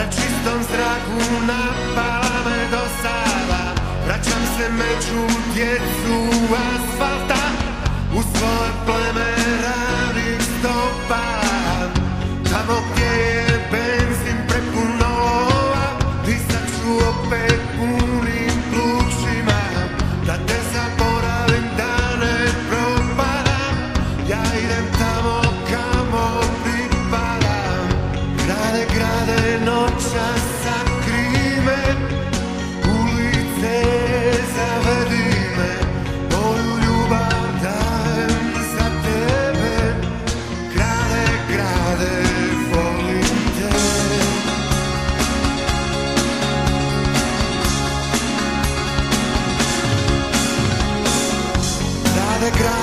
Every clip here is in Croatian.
Na čistom zraku napala me dosada Vraćam se među djecu asfalta. U svoje pleme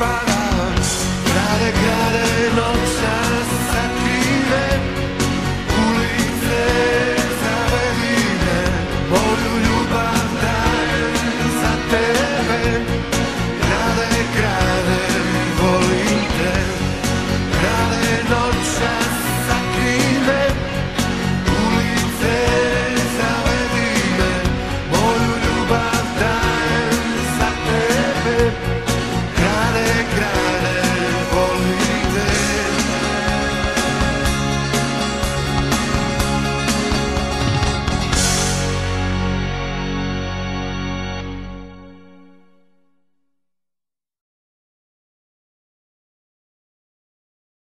goodbye.